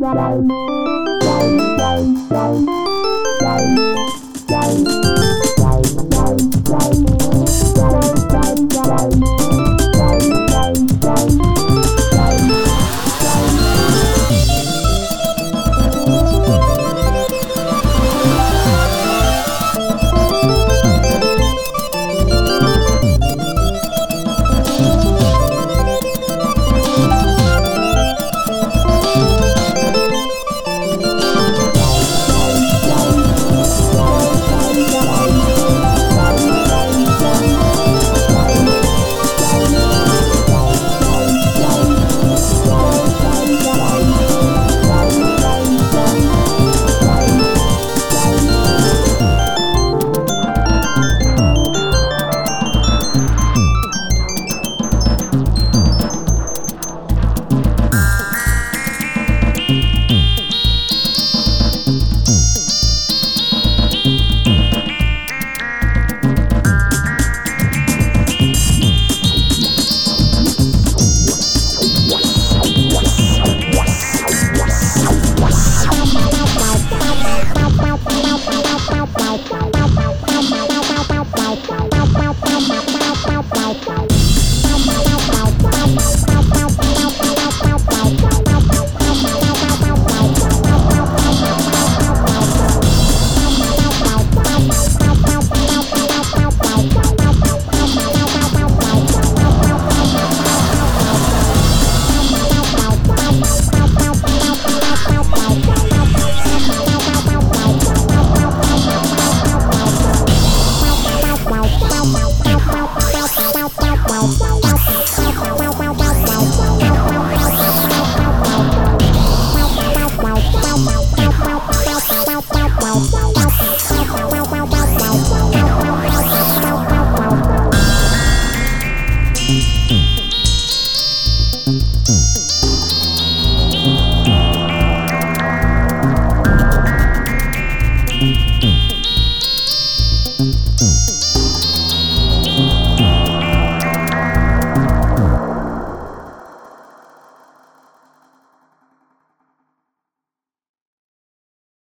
Bye.